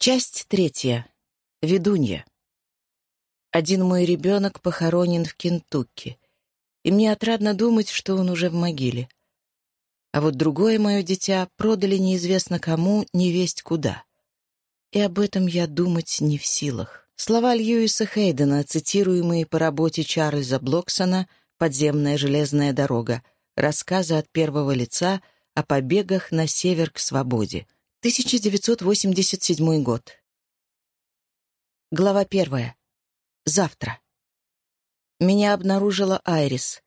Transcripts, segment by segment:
Часть третья. Ведунья. Один мой ребенок похоронен в Кентукки, и мне отрадно думать, что он уже в могиле. А вот другое мое дитя продали неизвестно кому, не весть куда. И об этом я думать не в силах. Слова Льюиса Хейдена, цитируемые по работе Чарльза Блоксона «Подземная железная дорога», рассказы от первого лица о побегах на север к свободе. 1987 год. Глава первая. Завтра. Меня обнаружила Айрис.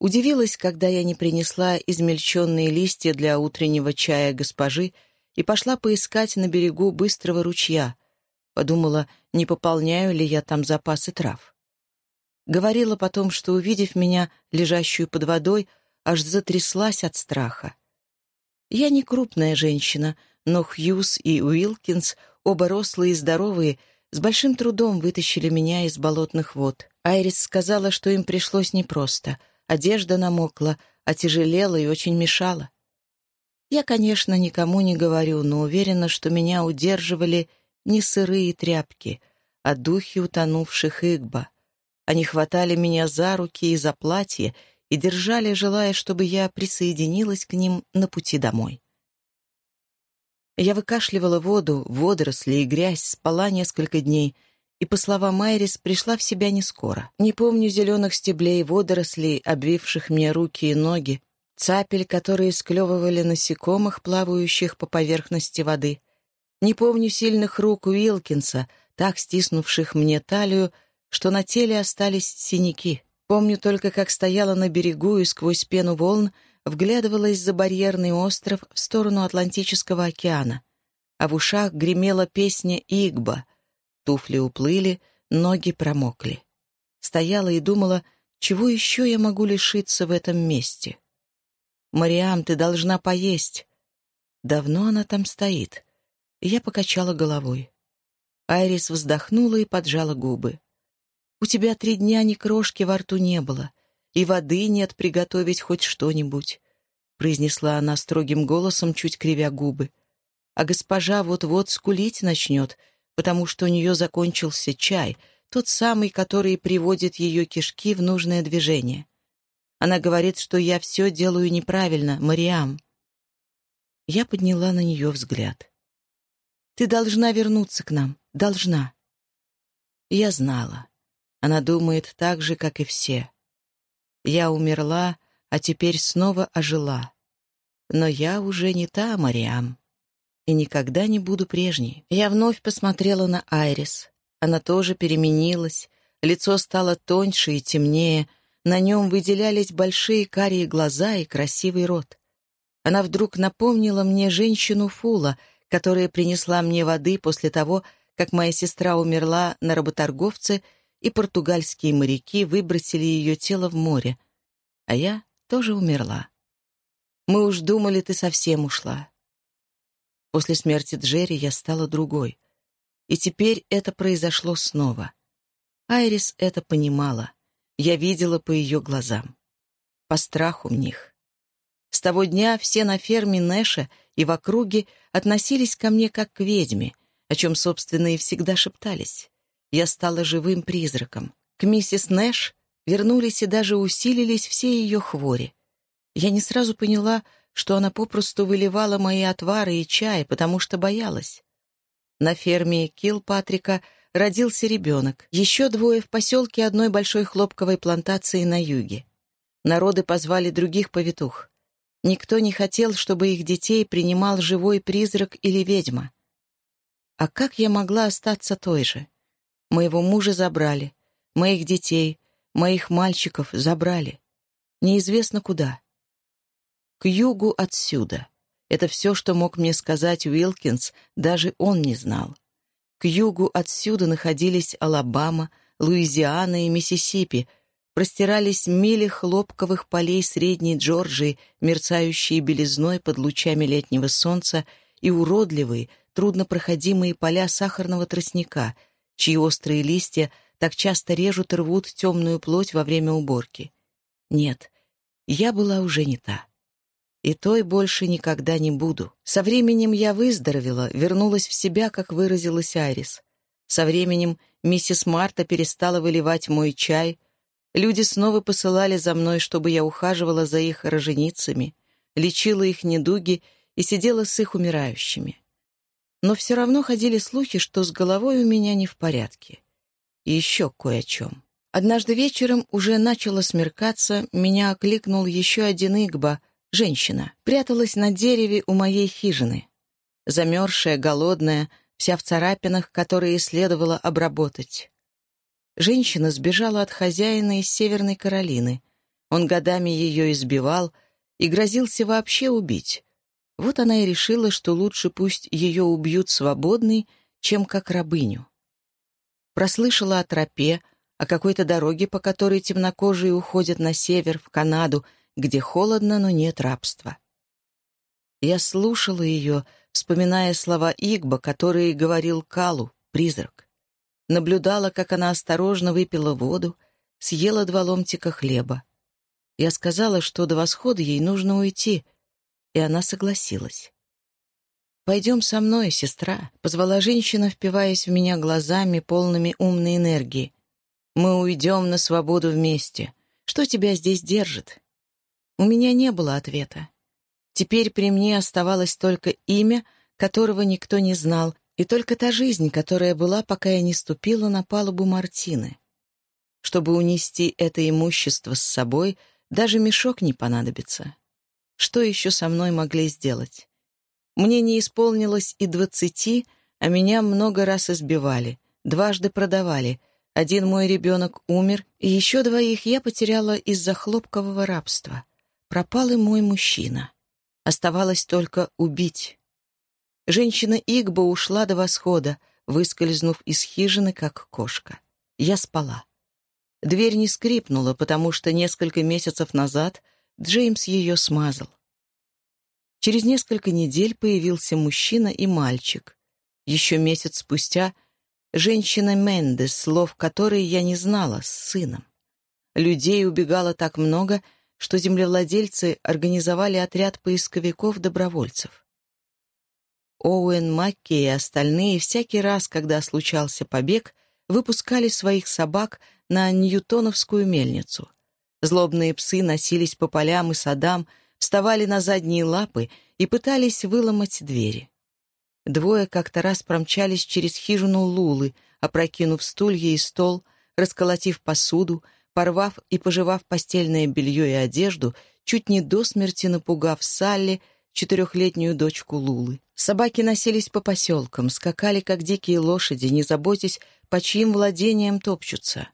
Удивилась, когда я не принесла измельченные листья для утреннего чая госпожи и пошла поискать на берегу быстрого ручья. Подумала, не пополняю ли я там запасы трав. Говорила потом, что, увидев меня, лежащую под водой, аж затряслась от страха. Я не крупная женщина, но Хьюз и Уилкинс, оба рослые и здоровые, с большим трудом вытащили меня из болотных вод. Айрис сказала, что им пришлось непросто. Одежда намокла, отяжелела и очень мешала. Я, конечно, никому не говорю, но уверена, что меня удерживали не сырые тряпки, а духи утонувших Игба. Они хватали меня за руки и за платье и держали, желая, чтобы я присоединилась к ним на пути домой. Я выкашливала воду, водоросли и грязь, спала несколько дней, и, по словам Майрис, пришла в себя не скоро. Не помню зеленых стеблей водорослей, обвивших мне руки и ноги, цапель, которые склевывали насекомых, плавающих по поверхности воды. Не помню сильных рук Уилкинса, так стиснувших мне талию, что на теле остались синяки. Помню только, как стояла на берегу и сквозь пену волн вглядывалась за барьерный остров в сторону Атлантического океана, а в ушах гремела песня Игба. Туфли уплыли, ноги промокли. Стояла и думала, чего еще я могу лишиться в этом месте. «Мариам, ты должна поесть». Давно она там стоит. Я покачала головой. Айрис вздохнула и поджала губы. «У тебя три дня ни крошки во рту не было и воды нет приготовить хоть что-нибудь», — произнесла она строгим голосом, чуть кривя губы. «А госпожа вот-вот скулить начнет, потому что у нее закончился чай, тот самый, который приводит ее кишки в нужное движение. Она говорит, что я все делаю неправильно, Мариам». Я подняла на нее взгляд. «Ты должна вернуться к нам, должна». Я знала. Она думает так же, как и все. Я умерла, а теперь снова ожила. Но я уже не та Мариам. И никогда не буду прежней. Я вновь посмотрела на Айрис. Она тоже переменилась. Лицо стало тоньше и темнее. На нем выделялись большие карие глаза и красивый рот. Она вдруг напомнила мне женщину Фула, которая принесла мне воды после того, как моя сестра умерла на работорговце и португальские моряки выбросили ее тело в море, а я тоже умерла. Мы уж думали, ты совсем ушла. После смерти Джерри я стала другой. И теперь это произошло снова. Айрис это понимала. Я видела по ее глазам. По страху в них. С того дня все на ферме Нэша и в округе относились ко мне как к ведьме, о чем, собственно, и всегда шептались я стала живым призраком. К миссис Нэш вернулись и даже усилились все ее хвори. Я не сразу поняла, что она попросту выливала мои отвары и чай, потому что боялась. На ферме Килпатрика родился ребенок, еще двое в поселке одной большой хлопковой плантации на юге. Народы позвали других повитух. Никто не хотел, чтобы их детей принимал живой призрак или ведьма. А как я могла остаться той же? Моего мужа забрали, моих детей, моих мальчиков забрали. Неизвестно куда. К югу отсюда. Это все, что мог мне сказать Уилкинс, даже он не знал. К югу отсюда находились Алабама, Луизиана и Миссисипи, простирались мили хлопковых полей Средней Джорджии, мерцающие белизной под лучами летнего солнца, и уродливые, труднопроходимые поля сахарного тростника — чьи острые листья так часто режут и рвут темную плоть во время уборки. Нет, я была уже не та. и той больше никогда не буду. Со временем я выздоровела, вернулась в себя, как выразилась Айрис. Со временем миссис Марта перестала выливать мой чай. Люди снова посылали за мной, чтобы я ухаживала за их роженицами, лечила их недуги и сидела с их умирающими. Но все равно ходили слухи, что с головой у меня не в порядке. И еще кое о чем. Однажды вечером уже начало смеркаться, меня окликнул еще один Игба — Женщина пряталась на дереве у моей хижины. Замерзшая, голодная, вся в царапинах, которые следовало обработать. Женщина сбежала от хозяина из Северной Каролины. Он годами ее избивал и грозился вообще убить. Вот она и решила, что лучше пусть ее убьют свободной, чем как рабыню. Прослышала о тропе, о какой-то дороге, по которой темнокожие уходят на север, в Канаду, где холодно, но нет рабства. Я слушала ее, вспоминая слова Игба, которые говорил Калу, призрак. Наблюдала, как она осторожно выпила воду, съела два ломтика хлеба. Я сказала, что до восхода ей нужно уйти, и она согласилась. «Пойдем со мной, сестра», — позвала женщина, впиваясь в меня глазами, полными умной энергии. «Мы уйдем на свободу вместе. Что тебя здесь держит? У меня не было ответа. Теперь при мне оставалось только имя, которого никто не знал, и только та жизнь, которая была, пока я не ступила на палубу Мартины. Чтобы унести это имущество с собой, даже мешок не понадобится. Что еще со мной могли сделать? Мне не исполнилось и двадцати, а меня много раз избивали, дважды продавали. Один мой ребенок умер, и еще двоих я потеряла из-за хлопкового рабства — Пропал и мой мужчина. Оставалось только убить. Женщина Игба ушла до восхода, выскользнув из хижины, как кошка. Я спала. Дверь не скрипнула, потому что несколько месяцев назад Джеймс ее смазал. Через несколько недель появился мужчина и мальчик. Еще месяц спустя женщина Мендес, слов которой я не знала, с сыном. Людей убегало так много — что землевладельцы организовали отряд поисковиков-добровольцев. Оуэн Макки и остальные всякий раз, когда случался побег, выпускали своих собак на Ньютоновскую мельницу. Злобные псы носились по полям и садам, вставали на задние лапы и пытались выломать двери. Двое как-то раз промчались через хижину Лулы, опрокинув стулья и стол, расколотив посуду, порвав и пожевав постельное белье и одежду, чуть не до смерти напугав Салли, четырехлетнюю дочку Лулы. Собаки носились по поселкам, скакали, как дикие лошади, не заботясь, по чьим владениям топчутся.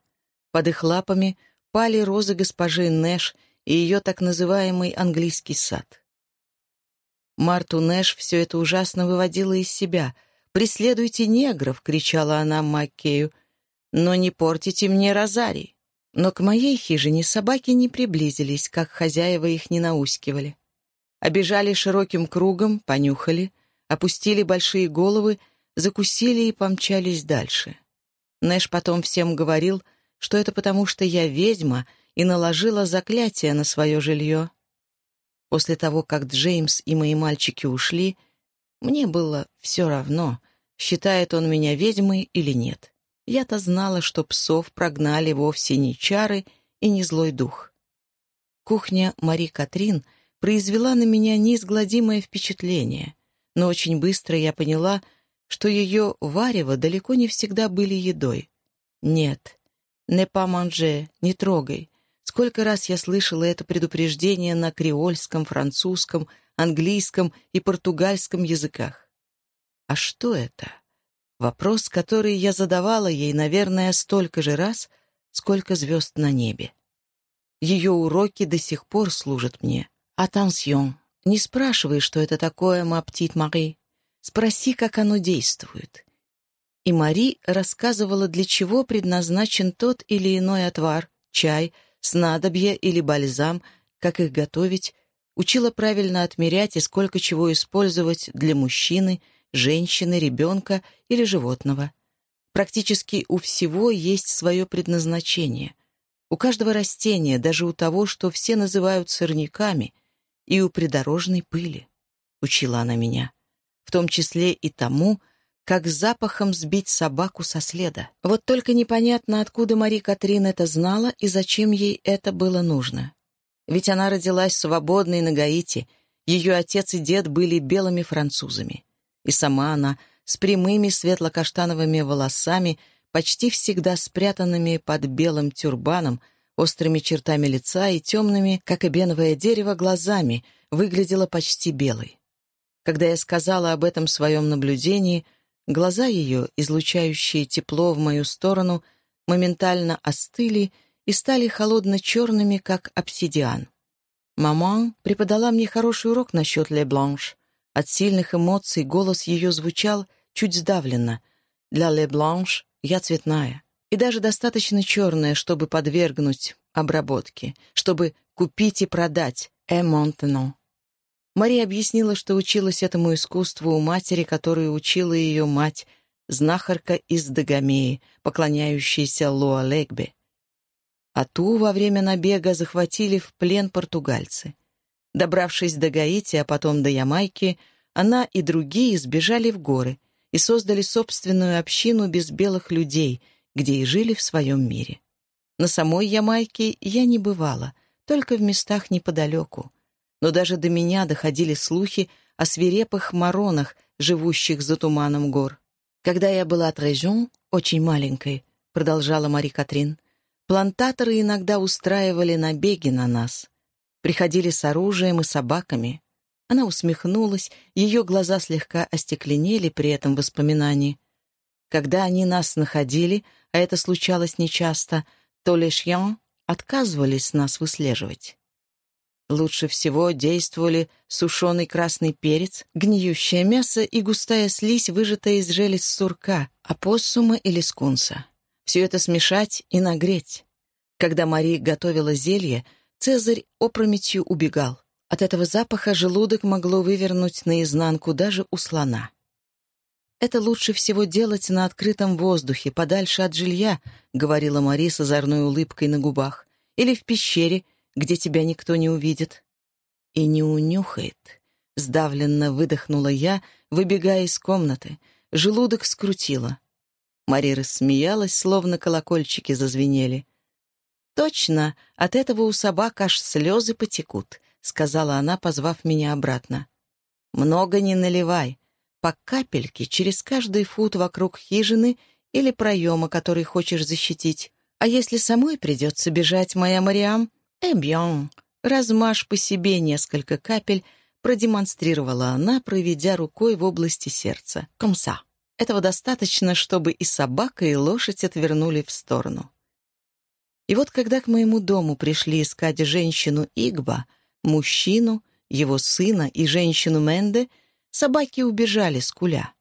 Под их лапами пали розы госпожи Нэш и ее так называемый английский сад. Марту Нэш все это ужасно выводило из себя. «Преследуйте негров!» — кричала она Маккею. «Но не портите мне розарий!» Но к моей хижине собаки не приблизились, как хозяева их не наускивали. Обежали широким кругом, понюхали, опустили большие головы, закусили и помчались дальше. Нэш потом всем говорил, что это потому, что я ведьма и наложила заклятие на свое жилье. После того, как Джеймс и мои мальчики ушли, мне было все равно, считает он меня ведьмой или нет. Я-то знала, что псов прогнали вовсе не чары и не злой дух. Кухня Мари Катрин произвела на меня неизгладимое впечатление, но очень быстро я поняла, что ее варево далеко не всегда были едой. Нет, не поманже, не трогай. Сколько раз я слышала это предупреждение на креольском, французском, английском и португальском языках. А что это? Вопрос, который я задавала ей, наверное, столько же раз, сколько звезд на небе. Ее уроки до сих пор служат мне. «Атансьон, не спрашивай, что это такое, ма птит Мари. Спроси, как оно действует». И Мари рассказывала, для чего предназначен тот или иной отвар, чай, снадобье или бальзам, как их готовить, учила правильно отмерять и сколько чего использовать для мужчины — женщины, ребенка или животного. Практически у всего есть свое предназначение. У каждого растения, даже у того, что все называют сорняками, и у придорожной пыли, учила она меня, в том числе и тому, как запахом сбить собаку со следа. Вот только непонятно, откуда Мари Катрин это знала и зачем ей это было нужно. Ведь она родилась свободной на Гаити, ее отец и дед были белыми французами. И сама она с прямыми светло-каштановыми волосами, почти всегда спрятанными под белым тюрбаном, острыми чертами лица и темными, как эбеновое дерево, глазами, выглядела почти белой. Когда я сказала об этом своем наблюдении — Глаза ее, излучающие тепло в мою сторону, моментально остыли и стали холодно-черными, как обсидиан. Маман преподала мне хороший урок насчет Ле Бланш. От сильных эмоций голос ее звучал чуть сдавленно. Для Ле Бланш я цветная. И даже достаточно черная, чтобы подвергнуть обработке, чтобы купить и продать. «Э монтено». Мария объяснила, что училась этому искусству у матери, которую учила ее мать, знахарка из Дагомеи, поклоняющаяся Луалегбе. А ту во время набега захватили в плен португальцы. Добравшись до Гаити, а потом до Ямайки, она и другие сбежали в горы и создали собственную общину без белых людей, где и жили в своем мире. На самой Ямайке я не бывала, только в местах неподалеку — но даже до меня доходили слухи о свирепых маронах, живущих за туманом гор. Когда я была от Режон, очень маленькой, продолжала Мари Катрин, плантаторы иногда устраивали набеги на нас. Приходили с оружием и собаками. Она усмехнулась, ее глаза слегка остекленели при этом воспоминании. Когда они нас находили, а это случалось нечасто, то Лешьян отказывались нас выслеживать. Лучше всего действовали сушеный красный перец, гниющее мясо и густая слизь, выжатая из желез сурка, опоссума или скунса. Все это смешать и нагреть. Когда Мари готовила зелье, Цезарь опрометью убегал. От этого запаха желудок могло вывернуть наизнанку даже у слона. «Это лучше всего делать на открытом воздухе, подальше от жилья», — говорила Мари с озорной улыбкой на губах, «или в пещере, где тебя никто не увидит. И не унюхает. Сдавленно выдохнула я, выбегая из комнаты. Желудок скрутило. Мари рассмеялась, словно колокольчики зазвенели. «Точно, от этого у собак аж слезы потекут», — сказала она, позвав меня обратно. «Много не наливай. По капельке через каждый фут вокруг хижины или проема, который хочешь защитить. А если самой придется бежать, моя Мариам, «Эбьон, размажь по себе несколько капель», продемонстрировала она, проведя рукой в области сердца. «Комса». Этого достаточно, чтобы и собака, и лошадь отвернули в сторону. И вот когда к моему дому пришли искать женщину Игба, мужчину, его сына и женщину Менде, собаки убежали с куля.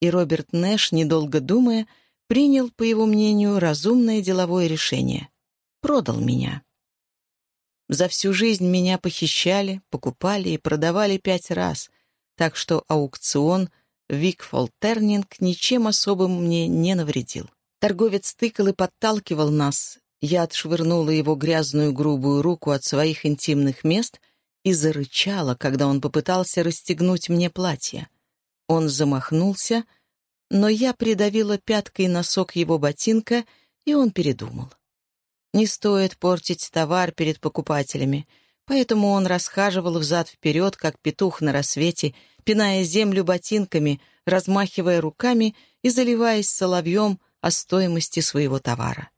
И Роберт Нэш, недолго думая, принял, по его мнению, разумное деловое решение. Продал меня. За всю жизнь меня похищали, покупали и продавали пять раз, так что аукцион Викфолл Тернинг ничем особым мне не навредил. Торговец тыкал и подталкивал нас. Я отшвырнула его грязную грубую руку от своих интимных мест и зарычала, когда он попытался расстегнуть мне платье. Он замахнулся, но я придавила пяткой носок его ботинка, и он передумал. Не стоит портить товар перед покупателями, поэтому он расхаживал взад-вперед, как петух на рассвете, пиная землю ботинками, размахивая руками и заливаясь соловьем о стоимости своего товара.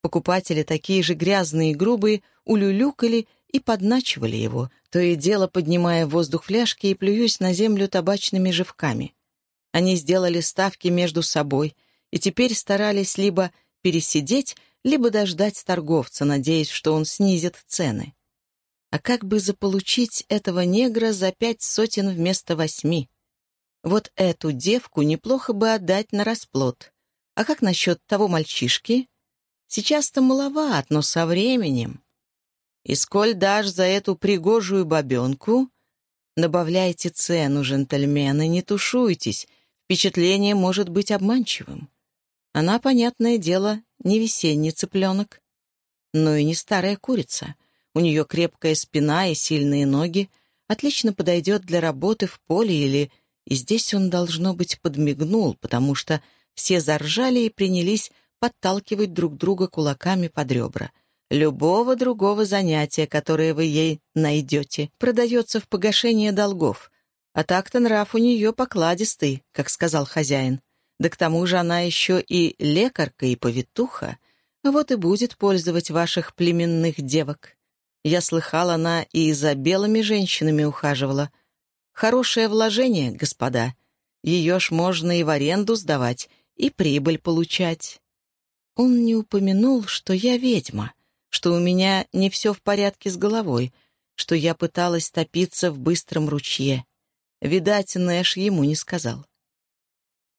Покупатели, такие же грязные и грубые, улюлюкали и подначивали его, то и дело поднимая в воздух фляжки и плююсь на землю табачными живками. Они сделали ставки между собой и теперь старались либо пересидеть, либо дождать торговца, надеясь, что он снизит цены. А как бы заполучить этого негра за пять сотен вместо восьми? Вот эту девку неплохо бы отдать на расплод. А как насчет того мальчишки? Сейчас-то маловат, но со временем. И сколь дашь за эту пригожую бабенку, добавляйте цену, джентльмены, не тушуйтесь, впечатление может быть обманчивым. Она, понятное дело, не весенний цыпленок, но и не старая курица. У нее крепкая спина и сильные ноги, отлично подойдет для работы в поле или... И здесь он, должно быть, подмигнул, потому что все заржали и принялись подталкивать друг друга кулаками под ребра. Любого другого занятия, которое вы ей найдете, продается в погашение долгов. А так-то нрав у нее покладистый, как сказал хозяин. Да к тому же она еще и лекарка, и повитуха. Вот и будет пользовать ваших племенных девок. Я слыхал, она и за белыми женщинами ухаживала. Хорошее вложение, господа. Ее ж можно и в аренду сдавать, и прибыль получать. Он не упомянул, что я ведьма, что у меня не все в порядке с головой, что я пыталась топиться в быстром ручье. Видать, Нэш ему не сказал.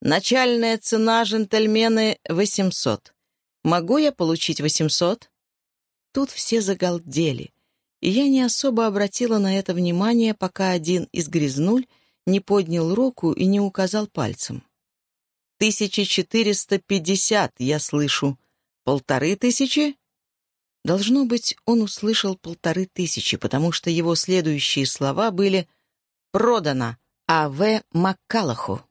«Начальная цена, джентльмены, восемьсот. Могу я получить восемьсот?» Тут все загалдели, и я не особо обратила на это внимание, пока один из грязнуль не поднял руку и не указал пальцем. «Тысяча четыреста пятьдесят, я слышу. Полторы тысячи?» Должно быть, он услышал полторы тысячи, потому что его следующие слова были «Продано! А.В. Маккалаху».